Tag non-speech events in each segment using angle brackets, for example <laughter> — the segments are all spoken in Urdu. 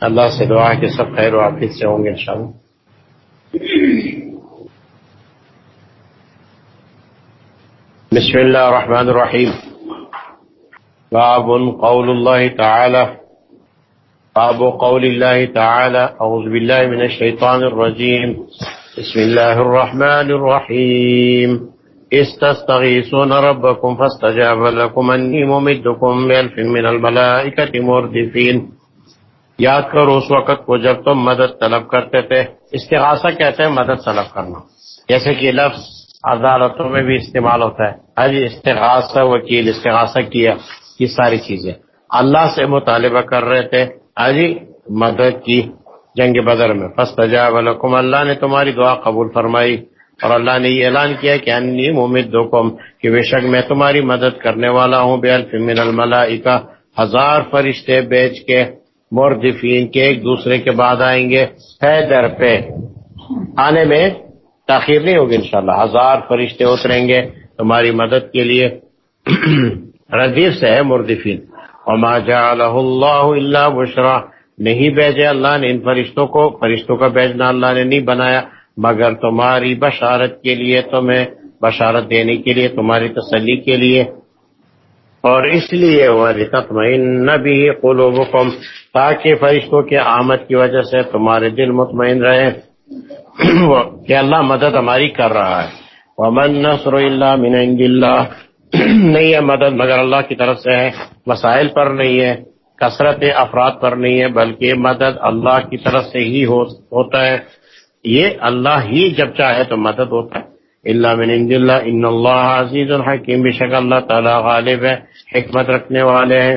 اللہ سے دعا ہے کہ سب خیر و عافیت سے ہوں گے انشاءاللہ بسم الله الرحمن الرحيم. باب قول الله تعالى. باب قول الله تعالى. أعوذ بالله من الشيطان الرجيم. بسم الله الرحمن الرحيم. استستغيثون ربكم فاستجاب لكم. أني ممدكم بألف من الملائكة مردفين. یاد کرو، اس وقت کو جب تم مدد طلب کرتے تھے، استغاثہ کہتے ہیں مدد طلب کرنا۔ جیسے کہ لفظ عدالتوں میں بھی استعمال ہوتا ہے۔ حج استغاثہ، وکیل استغاثہ کیا، یہ ساری چیزیں۔ اللہ سے مطالبہ کر رہے تھے حجی مدد کی جنگ بدر میں۔ فسٹ لکم، اللہ نے تمہاری دعا قبول فرمائی۔ اور اللہ نے یہ اعلان کیا کہ انی ممد کہ بے شک میں تمہاری مدد کرنے والا ہوں بے الف من الملائکہ۔ ہزار فرشتے بیچ کے مردفین کے ایک دوسرے کے بعد آئیں گے حیدر پہ۔ آنے میں تاخیر نہیں ہوگی انشاءاللہ، ہزار فرشتے اتریں گے۔ تمہاری مدد کے لیے <clears throat> ردیف سے ہے مردفین وما جعلہ اللہ الا بشرا نہیں بھیجے اللہ نے ان فرشتوں کو، فرشتوں کا بیچنا اللہ نے نہیں بنایا، مگر تمہاری بشارت کے لیے، تمہیں بشارت دینے کے لیے، تمہاری تسلی کے لیے۔ اور اس لیے وَلِتَطْمَئِنَّ بِهِ قُلُوبُكُمْ تاکہ فرشتوں کے آمد کی وجہ سے تمہارے دل مطمئن رہے <clears throat> کہ اللہ مدد ہماری کر رہا ہے۔ ومن نصر اللہ من عند اللہ <clears throat> نہیں ہے مدد مگر اللہ کی طرف سے ہے۔ مسائل پر نہیں ہے، کثرت افراد پر نہیں ہے، بلکہ مدد اللہ کی طرف سے ہی ہوتا ہے۔ یہ اللہ ہی جب چاہے تو مدد ہوتا ہے۔ اللہ من عند اللہ ان اللہ عزیز الحکیم بے شک اللہ تعالی غالب ہے حکمت رکھنے والے ہیں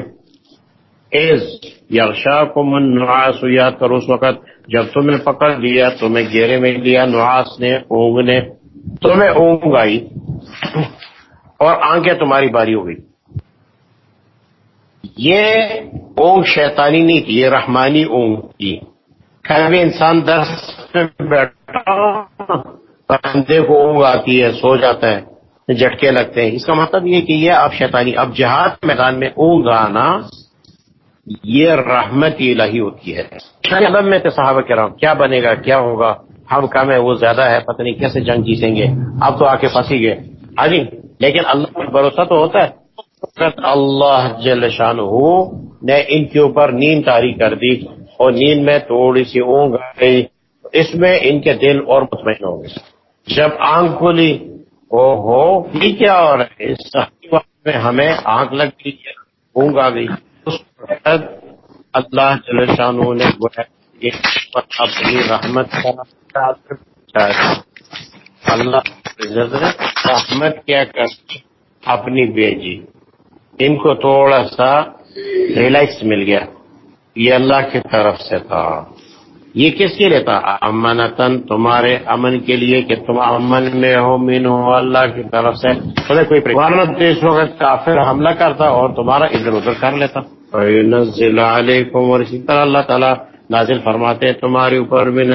ایز یغشاکم النعاس یاد کرو اس وقت جب تمہیں پکڑ لیا، تمہیں گیرے میں لیا نواس نے، اونگ نے. تمہیں اونگ آئی اور آنکھیں تمہاری باری ہو گئی. یہ اونگ شیطانی نہیں تھی، یہ رحمانی اونگ تھی. کبھی انسان درس بیٹھا بندے کو اونگ آتی ہے، سو جاتا ہے، جھٹکے لگتے ہیں۔ اس کا مطلب یہ کہ یہ اب شیطانی، اب جہاد میدان میں اونگ آنا، یہ رحمت الہی ہوتی ہے۔ ادب میں تو صحابہ کہہ رہا ہوں کیا بنے گا، کیا ہوگا؟ ہم کم ہے وہ زیادہ ہے، پتہ نہیں کیسے جنگ جیتیں گے۔ اب تو آ کے پھنسی گئے۔ ہاں جی لیکن اللہ پر بھروسہ تو ہوتا ہے۔ اللہ جل شان نے ان کے اوپر نیند تاری کر دی اور نیند میں تھوڑی سی اونگ گئی۔ اس میں ان کے دل اور مطمئن ہو گئے۔ جب آنکھ کھلی، او ہو، یہ کیا ہو رہا ہے؟ اس میں ہمیں آنکھ لگ گئی اونگ آ گئی۔ اللہ جلشانوں نے اپنی رحمت کا اللہ رحمت کیا کر اپنی بیجی۔ ان کو تھوڑا سا ریلیکس مل گیا۔ یہ اللہ کی طرف سے تھا۔ یہ کس کے لیے تھا؟ امنتن تمہارے امن کے لیے کہ تم امن میں ہو مین ہو اللہ کی طرف سے۔ کوئی اس وقت کافر حملہ کرتا اور تمہارا ادھر ادھر کر لیتا۔ فَيُنَزِّلَ عَلَيْكُمْ ورشتر اللہ تعالیٰ نازل فرماتے تمہارے اوپر من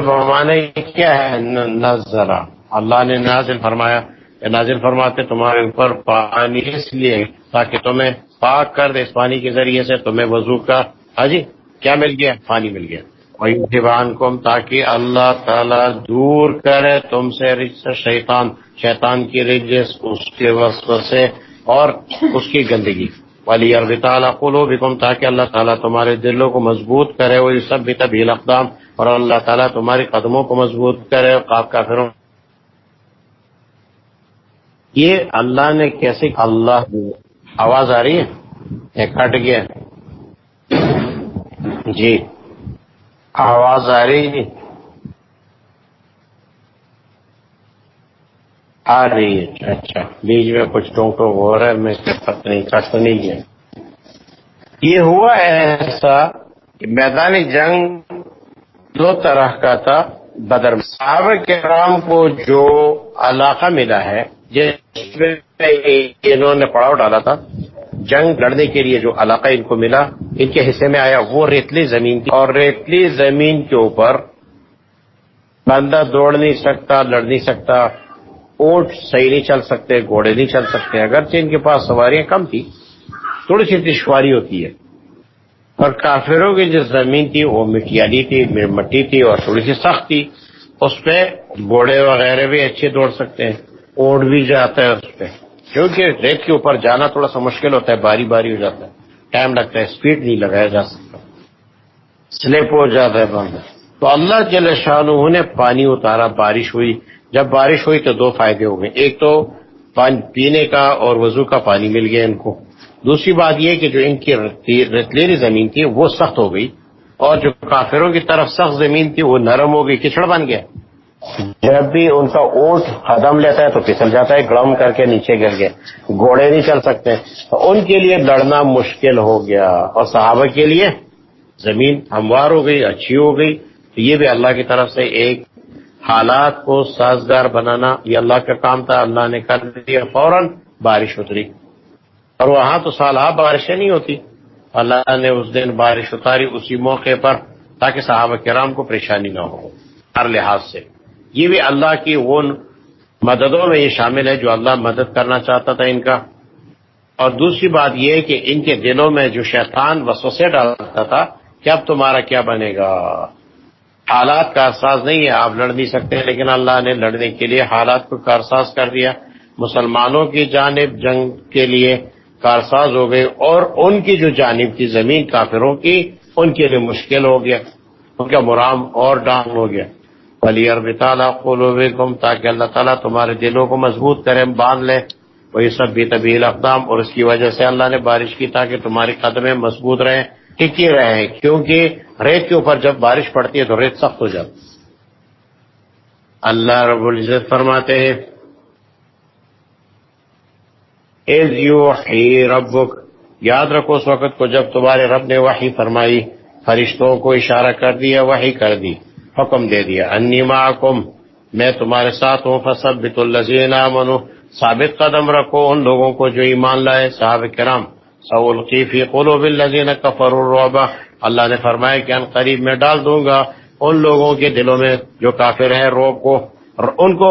فرمانے کیا ہے؟ نظرہ اللہ نے نازل فرمایا۔ نازل فرماتے تمہارے اوپر پانی اس لیے تاکہ تمہیں پاک کر دے اس پانی کے ذریعے سے تمہیں وضو کا حجی کیا مل گیا؟ پانی مل گیا۔ وہی کم تاکہ اللہ تعالیٰ دور کرے تم سے رجس شیطان شیطان کی رجس اس کے وسط سے اور اس کی گندگی۔ والی عرب تعالیٰ قلو بھی تاکہ اللہ تعالیٰ تمہارے دلوں کو مضبوط کرے۔ وہ سب بھی طبیل اقدام اور اللہ تعالیٰ تمہاری قدموں کو مضبوط کرے۔ قاب کا پھر یہ اللہ نے کیسے، اللہ آواز آ رہی ہے؟ کٹ گیا۔ جی۔ آواز آ رہی ہے۔ آ رہی ہے۔ اچھا۔ بیچ میں کچھ ٹونک ٹونک ہو رہا ہے، میں پتہ نہیں، کٹ نہیں گیا۔ یہ ہوا ایسا کہ میدانی جنگ دو طرح کا تھا۔ بدر صحابہ کے رام کو جو علاقہ ملا ہے جس میں انہوں نے پڑاؤ ڈالا تھا، جنگ لڑنے کے لیے جو علاقہ ان کو ملا، ان کے حصے میں آیا وہ ریتلی زمین تھی اور ریتلی زمین کے اوپر بندہ دوڑ نہیں سکتا، لڑ نہیں سکتا، اونٹ صحیح نہیں چل سکتے، گھوڑے نہیں چل سکتے۔ اگرچہ ان کے پاس سواریاں کم تھی تھوڑی سی دشواری ہوتی ہے۔ اور کافروں کی جو زمین تھی، وہ مٹیالی تھی، مٹی تھی اور تھوڑی سی سخت تھی۔ اس پہ گھوڑے وغیرہ بھی اچھے دوڑ سکتے ہیں۔ اوڑ بھی جاتا ہے اس پہ۔ کیونکہ ریت کے اوپر جانا تھوڑا سا مشکل ہوتا ہے، باری باری ہو جاتا ہے۔ ٹائم لگتا ہے اسپیڈ نہیں لگایا جا سکتا۔ سلپ ہو جاتا ہے بند۔ تو اللہ جل شاہ نے پانی اتارا، بارش ہوئی۔ جب بارش ہوئی تو دو فائدے ہو گئے۔ ایک تو پینے کا اور وضو کا پانی مل گیا ان کو۔ دوسری بات یہ کہ جو ان کی رتلیری زمین تھی وہ سخت ہو گئی اور جو کافروں کی طرف سخت زمین تھی وہ نرم ہو گئی، کچڑ بن گیا۔ جب بھی ان کا اونٹ قدم لیتا ہے تو پھسل جاتا ہے گڑم کر کے نیچے گر گئے گھوڑے نہیں چل سکتے۔ ان کے لیے لڑنا مشکل ہو گیا۔ اور صحابہ کے لیے زمین ہموار ہو گئی، اچھی ہو گئی۔ تو یہ بھی اللہ کی طرف سے ایک حالات کو سازگار بنانا، یہ اللہ کا کام تھا۔ اللہ نے کر دیا فوراً بارش اتری۔ اور وہاں تو سالہ بارشیں نہیں ہوتی۔ اللہ نے اس دن بارش اتاری اسی موقع پر تاکہ صحابہ کرام کو پریشانی نہ ہو، ہر لحاظ سے۔ یہ بھی اللہ کی وہ مددوں میں یہ شامل ہے جو اللہ مدد کرنا چاہتا تھا ان کا۔ اور دوسری بات یہ کہ ان کے دلوں میں جو شیطان وسوسے ڈالتا تھا کہ اب تمہارا کیا بنے گا؟ حالات کا احساس نہیں ہے، آپ لڑ نہیں سکتے لیکن اللہ نے لڑنے کے لیے حالات کو کارساز کر دیا۔ مسلمانوں کی جانب جنگ کے لیے کارساز ہو گئے، اور ان کی جو جانب تھی زمین، کافروں کی، ان کے لیے مشکل ہو گیا، ان کا مرام اور ڈانگ ہو گیا۔ ولی عرب تعالیٰ قلوبکم تاکہ اللہ تعالیٰ تمہارے دلوں کو مضبوط کرے باندھ لے وہی سب بھی طبیل اقدام اور اس کی وجہ سے اللہ نے بارش کی تاکہ تمہاری قدمیں مضبوط رہیں۔ ٹکی رہے کیونکہ ریت کے اوپر جب بارش پڑتی ہے تو ریت سخت ہو جاتی اللہ رب العزت فرماتے ہیں ایز یو ربک، یاد رکھو اس وقت کو جب تمہارے رب نے وحی فرمائی، فرشتوں کو اشارہ کر دیا، وحی کر دی۔ حکم دے دیا. انی معکم. میں تمہارے ساتھ ہوں فصبت الذین آمنوا. ثابت قدم رکھو ان لوگوں کو جو ایمان لائے، صحابہ کرام. سولقی فی قلوب الذین کفروا الرعب. اللہ نے فرمایا کہ ان قریب میں ڈال دوں گا ان لوگوں کے دلوں میں جو کافر ہیں روب کو ان کو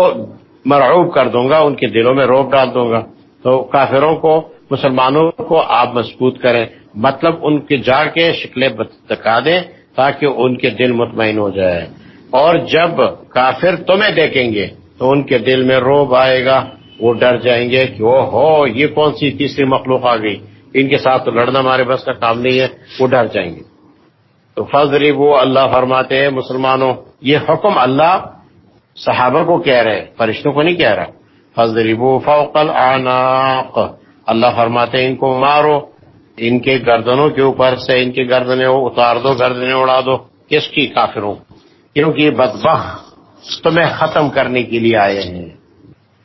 مرعوب کر دوں گا، ان کے دلوں میں روب ڈال دوں گا. تو کافروں کو، مسلمانوں کو آپ مضبوط کریں. مطلب ان کے جا کے شکلیں بتکا دیں تاکہ ان کے دل مطمئن ہو جائے۔ اور جب کافر تمہیں دیکھیں گے، تو ان کے دل میں روب آئے گا، وہ ڈر جائیں گے کہ وہ ہو یہ کون سی تیسری مخلوق آ گئی؟ ان کے ساتھ تو لڑنا ہمارے بس کا کام نہیں ہے، وہ ڈر جائیں گے۔ تو فضری وہ اللہ فرماتے ہیں مسلمانوں، یہ حکم اللہ صحابہ کو کہہ رہے فرشتوں کو نہیں کہہ رہا۔ فضری وہ فوقل اللہ فرماتے ہیں، ان کو مارو ان کے گردنوں کے اوپر سے ان کے گردنے اتار دو گردنے اڑا دو۔ کس کی؟ کافروں کیونکہ یہ بدبخ تمہیں ختم کرنے کے لیے آئے ہیں۔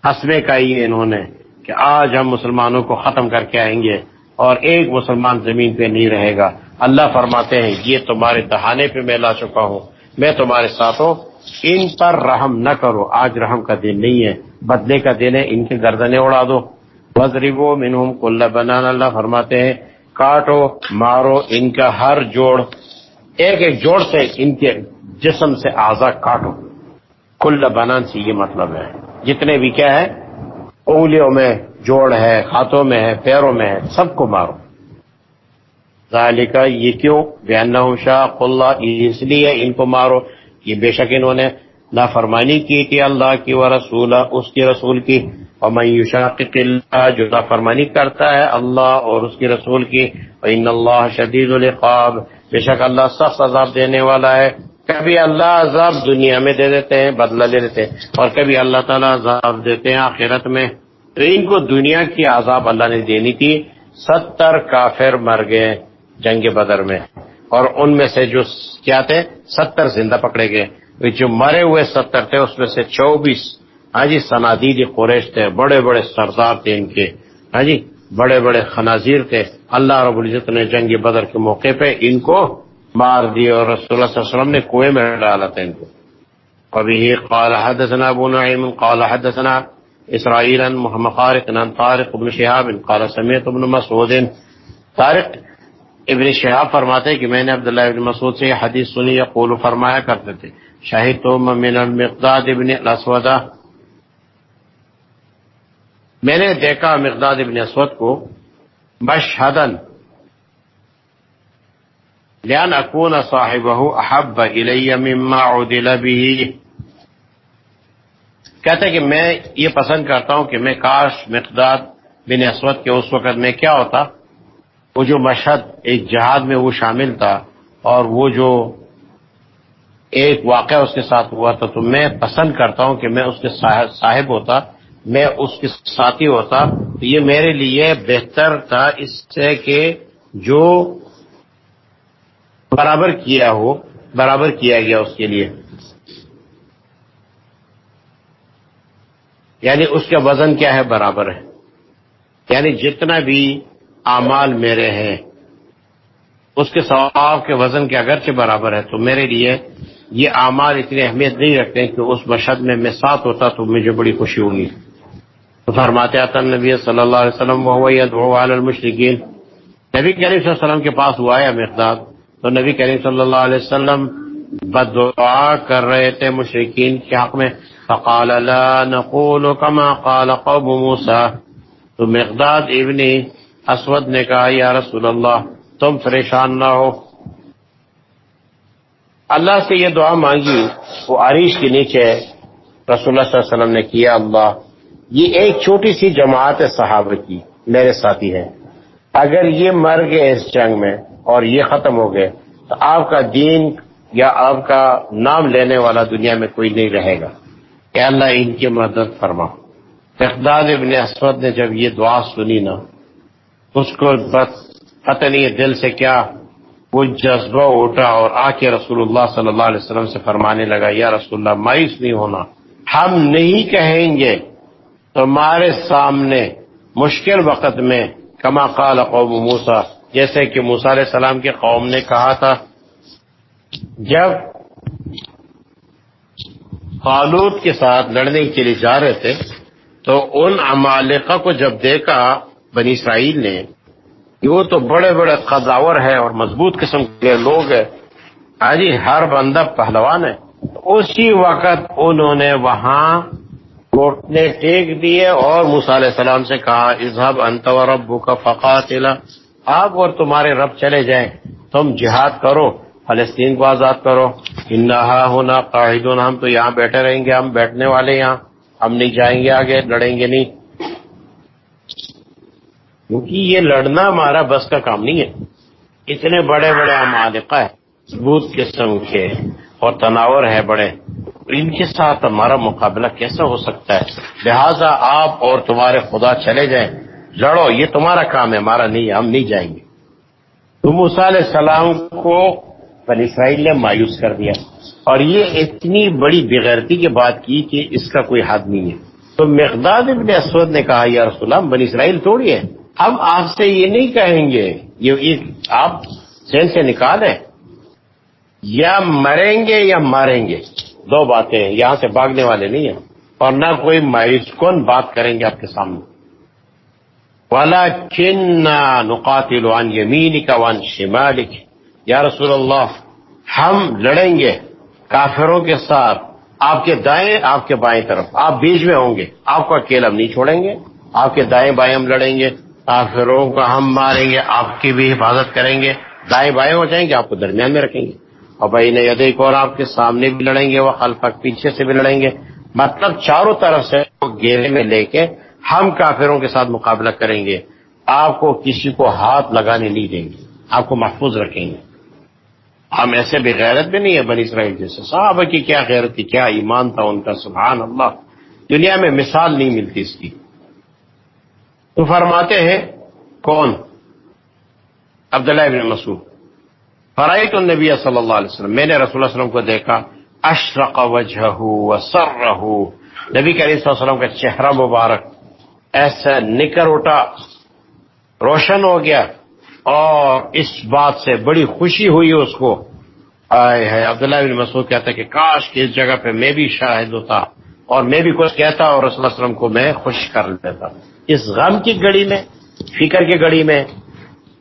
حسبے کا ہی انہوں نے کہ آج ہم مسلمانوں کو ختم کر کے آئیں گے اور ایک مسلمان زمین پہ نہیں رہے گا۔ اللہ فرماتے ہیں، یہ تمہارے دہانے پہ میں لا چکا ہوں۔ میں تمہارے ساتھ ہوں ان پر رحم نہ کرو۔ آج رحم کا دن نہیں ہے۔ بدلے کا دن ہے۔ ان کے گردنے اڑا دو۔ وزربو منہم کل بنانا اللہ فرماتے ہیں کاٹو، مارو ان کا ہر جوڑ، ایک ایک جوڑ سے ان کے جسم سے آزاد کاٹو۔ کل بنان سے یہ مطلب ہے۔ جتنے بھی کیا ہے، انگلیوں میں جوڑ ہے، ہاتھوں میں ہے، پیروں میں ہے، سب کو مارو۔ ذالکہ یہ کیوں؟ بیانہ شاہ اللہ اس لیے ان کو مارو۔ یہ بے شک انہوں نے نافرمانی کی تھی اللہ کی و رسول اس کی رسول کی۔ اور میں یوشاقق اللہ جو نافرمانی کرتا ہے اللہ اور اس کی رسول کی ان اللہ شدید القاب بے شک اللہ سخت عذاب دینے والا ہے۔ کبھی اللہ عذاب دنیا میں دے دیتے ہیں، بدلہ دے دیتے ہیں، اور کبھی اللہ تعالیٰ عذاب دیتے ہیں آخرت میں۔ تو ان کو دنیا کی عذاب اللہ نے دینی تھی۔ ستر کافر مر گئے جنگ بدر میں۔ اور ان میں سے جو کیا تھے؟ ستر زندہ پکڑے گئے۔ جو مرے ہوئے ستر تھے، اس میں سے چوبیس ہاں جی سنادید قریش تھے بڑے بڑے سردار تھے ان کے۔ ہاں جی بڑے بڑے خنازیر تھے۔ اللہ رب العزت نے جنگ بدر کے موقع پہ ان کو مار دی اور رسول اللہ صلی اللہ علیہ وسلم نے کنویں میں ڈالا تھا ان کو۔ ابھی قال حدثنا ابو نعیم، قال حدثنا اسرائیل، محمد خارق عن طارق ابن شهاب قال سمعت ابن مسعود۔ طارق ابن شہاب فرماتے کہ میں نے عبداللہ ابن مسعود سے یہ حدیث سنی، یقول، فرمایا کرتے تھے شاہد تو من المقداد ابن الاسودہ میں نے دیکھا مقداد ابن اسود کو مشہدن لان اکون صاحبہ احب الی مما عدل به۔ کہتے کہ میں یہ پسند کرتا ہوں کہ میں کاش مقداد بن اسود کے اس وقت میں کیا ہوتا۔ وہ جو مشہد ایک جہاد میں وہ شامل تھا اور وہ جو ایک واقعہ اس کے ساتھ ہوا تھا، تو میں پسند کرتا ہوں کہ میں اس کے صاحب ہوتا۔ میں اس کے ساتھی ہوتا، تو یہ میرے لیے بہتر تھا اس سے کہ جو برابر کیا ہو، برابر کیا گیا اس کے لیے۔ یعنی اس کا وزن کیا ہے؟ برابر ہے۔ یعنی جتنا بھی اعمال میرے ہیں، اس کے ثواب کے وزن کے اگرچہ برابر ہے، تو میرے لیے یہ اعمال اتنی اہمیت نہیں رکھتے کہ اس مشہد میں میں ساتھ ہوتا تو مجھے بڑی خوشی ہوگی۔ فرماتے آتا نبی صلی اللہ علیہ وسلم المشرقین نبی کریم صلی اللہ علیہ وسلم کے پاس ہوا ہے مقداد. تو نبی کریم صلی اللہ علیہ وسلم بد دعا کر رہے تھے مشرقین کے حق میں. فقال، لا نقول كما قال قوم موسى. تو مقداد ابن اسود نے کہا، یا رسول اللہ، تم پریشان نہ ہو۔ اللہ سے یہ دعا مانگی، وہ عریش کے نیچے رسول اللہ صلی اللہ علیہ وسلم نے کیا، اللہ یہ ایک چھوٹی سی جماعت صحابہ کی میرے ساتھی ہے اگر یہ مر گئے اس جنگ میں اور یہ ختم ہو گئے، تو آپ کا دین یا آپ کا نام لینے والا دنیا میں کوئی نہیں رہے گا۔ کہ اللہ، ان کی مدد فرما۔ اقداد ابن اسود نے جب یہ دعا سنی نا، اس کو بس پتہ نہیں دل سے کیا وہ جذبہ اٹھا اور آ کے رسول اللہ صلی اللہ علیہ وسلم سے فرمانے لگا، یا رسول اللہ، مایوس نہیں ہونا۔ ہم نہیں کہیں گے۔ تمہارے سامنے مشکل وقت میں کما قال قوم موسا جیسے کہ موسا علیہ السلام کے قوم نے کہا تھا۔ جب خالود کے ساتھ لڑنے کے لیے جا رہے تھے، تو ان عمالقہ کو جب دیکھا بنی اسرائیل نے، کہ وہ تو بڑے بڑے قداور ہے اور مضبوط قسم کے لوگ ہیں آجی ہر بندہ پہلوان ہے۔ اسی وقت انہوں نے وہاں گھٹنے ٹیک دیے اور علیہ السلام سے کہا اظہب انت و ربو کا فقات آپ اور تمہارے رب چلے جائیں، تم جہاد کرو، فلسطین کو آزاد کرو۔ انہا ہونا قاعد ہم تو یہاں بیٹھے رہیں گے، ہم بیٹھنے والے یہاں ہم نہیں جائیں گے آگے، لڑیں گے نہیں۔ کیونکہ یہ لڑنا ہمارا بس کا کام نہیں ہے۔ اتنے بڑے بڑے عمالقہ ہے ثبوت قسم کے اور تناور ہے بڑے۔ ان کے ساتھ ہمارا مقابلہ کیسا ہو سکتا ہے؟ لہذا آپ اور تمہارے خدا چلے جائیں۔ لڑو، یہ تمہارا کام ہے، ہمارا نہیں، ہم نہیں جائیں گے۔ تم علیہ السلام کو بن اسرائیل نے مایوس کر دیا۔ اور یہ اتنی بڑی بغیرتی کی بات کی کہ اس کا کوئی حد نہیں ہے۔ تو مقداد ابن اسود نے کہا، یا رسول اللہ بن اسرائیل توڑی ہے ہم آپ سے یہ نہیں کہیں گے، یہ آپ سین سے نکالیں۔ یا مریں گے یا ماریں گے۔ دو باتیں یہاں سے بھاگنے والے نہیں ہیں۔ اور نہ کوئی مایوس کون بات کریں گے آپ کے سامنے۔ والا کن نقاتل وان یمین کا وان شمالک یا رسول اللہ، ہم لڑیں گے کافروں کے ساتھ۔ آپ کے دائیں، آپ کے بائیں طرف۔ آپ بیچ میں ہوں گے۔ آپ کو اکیلا ہم نہیں چھوڑیں گے۔ آپ کے دائیں بائیں ہم لڑیں گے۔ کافروں کو ہم ماریں گے۔ آپ کی بھی حفاظت کریں گے۔ دائیں بائیں ہو جائیں گے، آپ کو درمیان میں رکھیں گے۔ اور بھائی نے یدے کو اور آپ کے سامنے بھی لڑیں گے، وہ خلفک پیچھے سے بھی لڑیں گے۔ مطلب چاروں طرف سے گیرے میں لے کے ہم کافروں کے ساتھ مقابلہ کریں گے۔ آپ کو کسی کو ہاتھ لگانے نہیں دیں گے، آپ کو محفوظ رکھیں گے۔ ہم ایسے بھی غیرت بھی نہیں ہے بنی اسرائیل جیسے صحابہ کی کیا غیرت تھی، کیا ایمان تھا ان کا، سبحان اللہ۔ دنیا میں مثال نہیں ملتی اس کی۔ تو فرماتے ہیں کون؟ عبداللہ ابن مسعود۔ فرائط النبی صلی اللہ علیہ وسلم. میں نے رسول اللہ علیہ وسلم کو دیکھا. اشرق وجہ سر رہو نبی کریم صلی اللہ علیہ وسلم کا چہرہ مبارک. ایسا نکر اٹھا. روشن ہو گیا. اور اس بات سے بڑی خوشی ہوئی اس کو. آئے ہے عبداللہ بن مسعود کہتا ہے کہ کاش کہ اس جگہ پہ میں بھی شاہد ہوتا اور میں بھی کچھ کہتا اور رسول اللہ علیہ وسلم کو میں خوش کر لیتا اس غم کی گڑی میں، فکر کی گڑی میں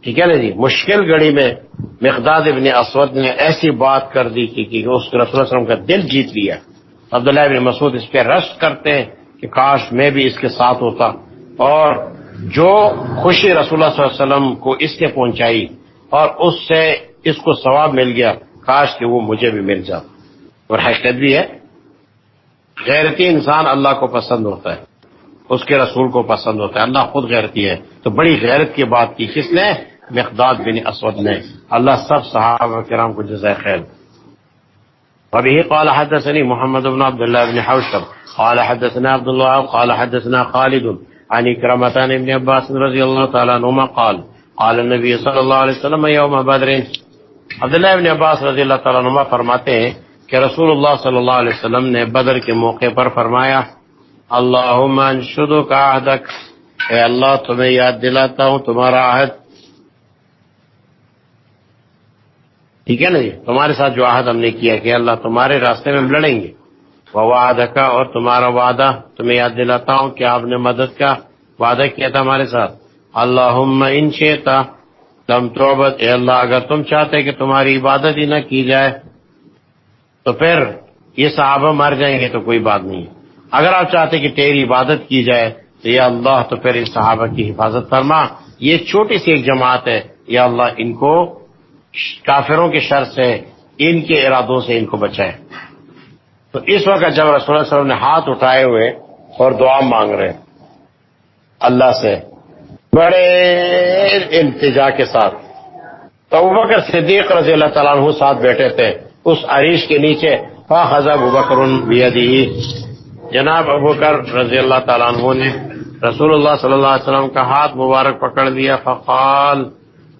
ٹھیک ہے نا جی؟ مشکل گڑی میں مقداد ابن اسود نے ایسی بات کر دی کہ اس رسول اللہ علیہ وسلم کا دل جیت لیا۔ عبداللہ ابن مسعود اس پہ رشت کرتے ہیں کہ کاش میں بھی اس کے ساتھ ہوتا۔ اور جو خوشی رسول اللہ صلی اللہ علیہ وسلم کو اس نے پہنچائی اور اس سے اس کو ثواب مل گیا، کاش کہ وہ مجھے بھی مل جاتا۔ اور حقیقت بھی ہے، غیرتی انسان اللہ کو پسند ہوتا ہے، اس کے رسول کو پسند ہوتا ہے۔ اللہ خود غیرتی ہے۔ تو بڑی غیرت کی بات کی کس نے؟ مقداد بن اسود نے۔ اللہ سب صحابہ کرام کو جزائے خیر۔ وبه قال حدثني محمد بن عبد الله بن حوشب۔ قال حدثنا عبد الله، قال حدثنا خالد عن كرمتان بن عباس رضي الله تعالى عنهما قال قال النبي صلى الله عليه وسلم يوم بدر۔ عبداللہ ابن عباس رضی اللہ تعالیٰ عنہ فرماتے ہیں کہ رسول اللہ صلی اللہ علیہ وسلم نے بدر کے موقع پر فرمایا، اللہم انشدو کا عہدک۔ اے اللہ، تمہیں یاد دلاتا ہوں، تمہارا عہد ٹھیک ہے نا جی؟ تمہارے ساتھ جو عہد ہم نے کیا کہ اللہ تمہارے راستے میں ہم لڑیں گے۔ وہ وعدہ کا اور تمہارا وعدہ تمہیں یاد دلاتا ہوں کہ آپ نے مدد کا وعدہ کیا تھا ہمارے ساتھ۔ اللہ ان شیتا تم توبت اے اللہ، اگر تم چاہتے کہ تمہاری عبادت ہی نہ کی جائے، تو پھر یہ صحابہ مر جائیں گے تو کوئی بات نہیں۔ اگر آپ چاہتے کہ تیری عبادت کی جائے، تو یا اللہ تو پھر اس صحابہ کی حفاظت فرما۔ یہ چھوٹی سی ایک جماعت ہے۔ یا اللہ ان کو کافروں کے شر سے، ان کے ارادوں سے ان کو بچائے تو اس وقت جب رسول اللہ علیہ وسلم نے ہاتھ اٹھائے ہوئے اور دعا مانگ رہے، اللہ سے بڑے التجا کے ساتھ، تو ابو بکر صدیق رضی اللہ تعالیٰ عنہ ساتھ بیٹھے تھے، اس عریش کے نیچے، فا خزا ابو بکر بیدی جناب ابوکر رضی اللہ تعالیٰ عنہ نے رسول اللہ صلی اللہ علیہ وسلم کا ہاتھ مبارک پکڑ دیا فقال،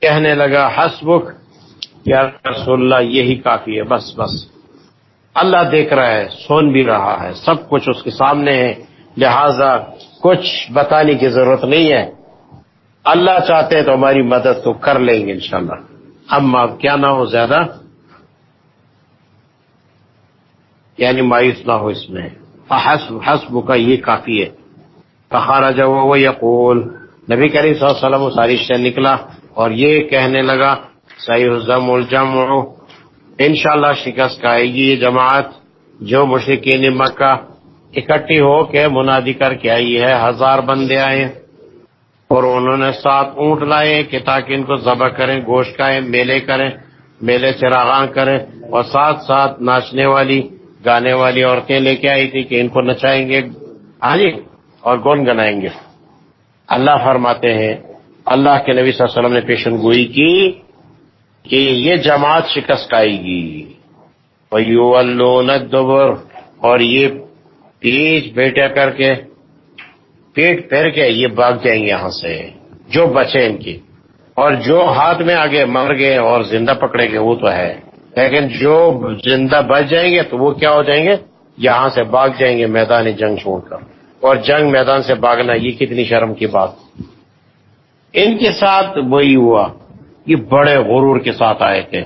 کہنے لگا، حسبک یا رسول اللہ، یہی کافی ہے، بس بس۔ اللہ دیکھ رہا ہے سن بھی رہا ہے، سب کچھ اس کے سامنے ہے۔ لہذا کچھ بتانے کی ضرورت نہیں ہے۔ اللہ چاہتے ہیں تو ہماری مدد تو کر لیں گے انشاءاللہ۔ اب اب کیا نہ ہو زیادہ۔ یعنی مایوس نہ ہو اس میں۔ حسب حسب کا یہ کافی ہے۔ کہارا جب وہ یقول۔ نبی کریم صلی اللہ علیہ وسلم ساری سے نکلا اور یہ کہنے لگا سیحزم الجمع۔ انشاءاللہ شکست آئے گی یہ جماعت جو مشرقین مکہ اکٹھی ہو کے منادی کر کے آئی ہے۔ ہزار بندے آئے اور انہوں نے سات اونٹ لائے کہ تاکہ ان کو ذبح کریں، گوشت کھائیں، میلے کریں، میلے چراغاں کریں اور ساتھ ساتھ ناچنے والی، گانے والی عورتیں لے کے آئی تھی کہ ان کو نچائیں گے۔ ہاں جی اور گون گنائیں گے۔ اللہ فرماتے ہیں، اللہ کے نبی صلی اللہ علیہ وسلم نے پیشن گوئی کی کہ یہ جماعت شکست آئے گی۔ دبر اور یہ پیٹ بیٹا کر کے، پیٹ پھیر کے یہ بھاگ جائیں گے یہاں سے، جو بچے ان کی۔ اور جو ہاتھ میں آگے مر گئے اور زندہ پکڑے گے وہ تو ہے۔ لیکن جو زندہ بچ جائیں گے تو وہ کیا ہو جائیں گے؟ یہاں سے بھاگ جائیں گے میدان جنگ چھوڑ کر۔ اور جنگ میدان سے بھاگنا یہ کتنی شرم کی بات۔ ان کے ساتھ وہی ہوا۔ یہ بڑے غرور کے ساتھ آئے تھے۔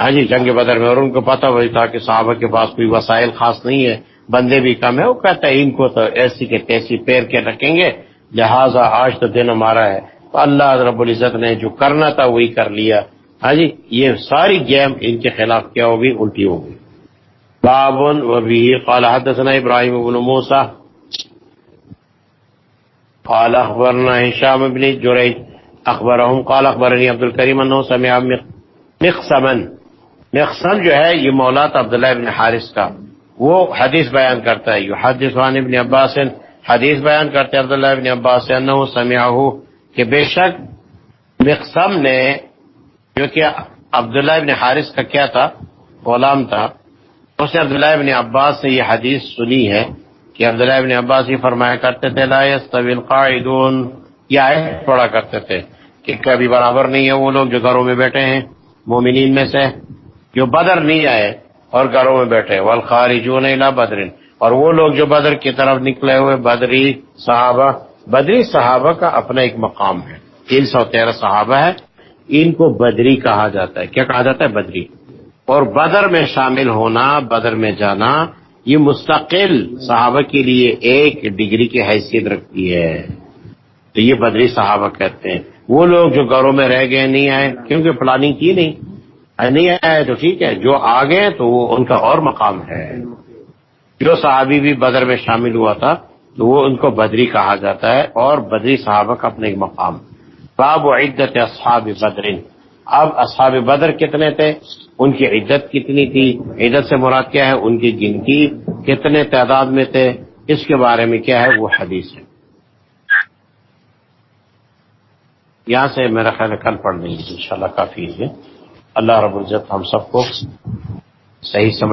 ہاں جی جنگ بدر میں اور ان کو پتا وہی تھا کہ صحابہ کے پاس کوئی وسائل خاص نہیں ہے، بندے بھی کم ہے وہ کہتا ہے، ان کو تو ایسی کے تیسی پیر کے رکھیں گے، لہذا آج تو دن ہمارا ہے۔ تو اللہ رب العزت نے جو کرنا تھا وہی کر لیا۔ ہاں جی یہ ساری گیم ان کے خلاف کیا ہوگی؟ الٹی ہوگی۔ بابن و بھی قال حدثنا ابراہیم بن موسا قال اخبرنا هشام بن جريج اخبرهم، قال اخبرني عبد الكريم انه سمع مقسما مقسم جو ہے، یہ مولانا عبداللہ ابن حارث کا. وہ حدیث بیان کرتا ہے. یہ حدیث وان ابن عباس. حدیث بیان کرتے عبداللہ ابن عباس انه سمعه کہ بے شک مقسم نے، جو کہ عبداللہ ابن حارث کا کیا تھا؟ غلام تھا. اس نے عبداللہ ابن عباس سے یہ حدیث سنی ہے کہ عبداللہ ابن عباس یہ فرمایا کرتے تھے، لا يستوي القاعدون. یہ آئے پڑا کرتے تھے کہ کبھی برابر نہیں ہے وہ لوگ جو گھروں میں بیٹھے ہیں، مومنین میں سے، جو بدر نہیں آئے اور گھروں میں بیٹھے، والخارجون الى بدر۔ اور وہ لوگ جو بدر کی طرف نکلے ہوئے، بدری صحابہ بدری صحابہ کا اپنا ایک مقام ہے۔ تین سو تیرہ صحابہ ہے۔ ان کو بدری کہا جاتا ہے۔ کیا کہا جاتا ہے؟ بدری۔ اور بدر میں شامل ہونا، بدر میں جانا، یہ مستقل صحابہ کے لیے ایک ڈگری کی حیثیت رکھتی ہے۔ تو یہ بدری صحابہ کہتے ہیں، وہ لوگ جو گھروں میں رہ گئے نہیں آئے، کیونکہ پلاننگ کی نہیں۔ نہیں آئے تو ٹھیک ہے، جو آ گئے تو وہ ان کا اور مقام ہے۔ جو صحابی بھی بدر میں شامل ہوا تھا، تو وہ ان کو بدری کہا جاتا ہے اور بدری صحابہ کا اپنے مقام۔ باب و عدت اصحاب بدرین اب اصحاب بدر کتنے تھے؟ ان کی عدت کتنی تھی؟ عدت سے مراد کیا ہے؟ ان کی گنتی کتنے تعداد میں تھے؟ اس کے بارے میں کیا ہے؟ وہ حدیث ہے۔ یہاں سے میرا خیال کل پڑھ لیں گے ان شاء اللہ کافی ہے۔ اللہ رب العزت ہم سب کو صحیح سمجھ